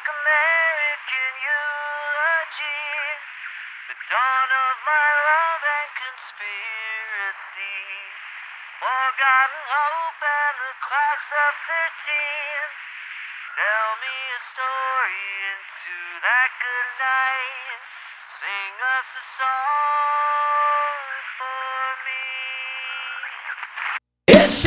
like American eulogy. The dawn of my love and conspiracy. Forgotten hope and the class of 13. Tell me a story into that good night. Sing us a song for me. It's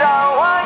someone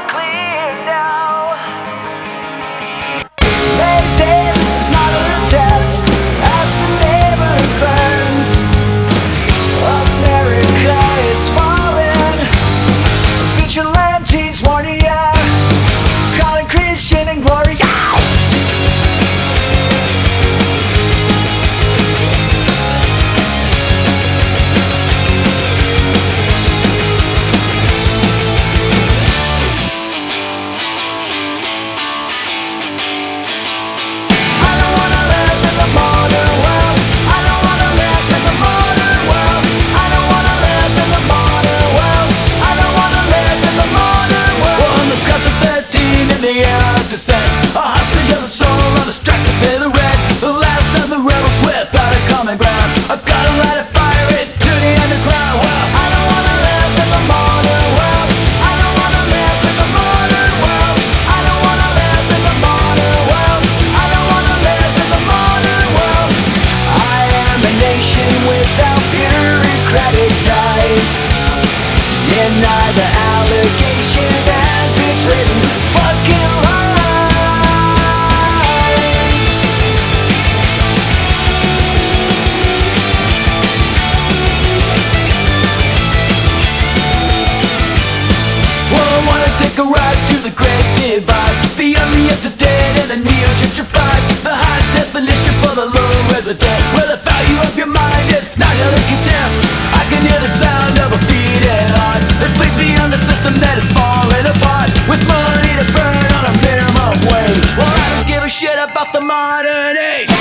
by the allegations as it's written. Fucking lies. Well, I wanna take a ride the the yesterday and neo-gentrified, the high definition for the low resident, the value of your mind. about the modern age.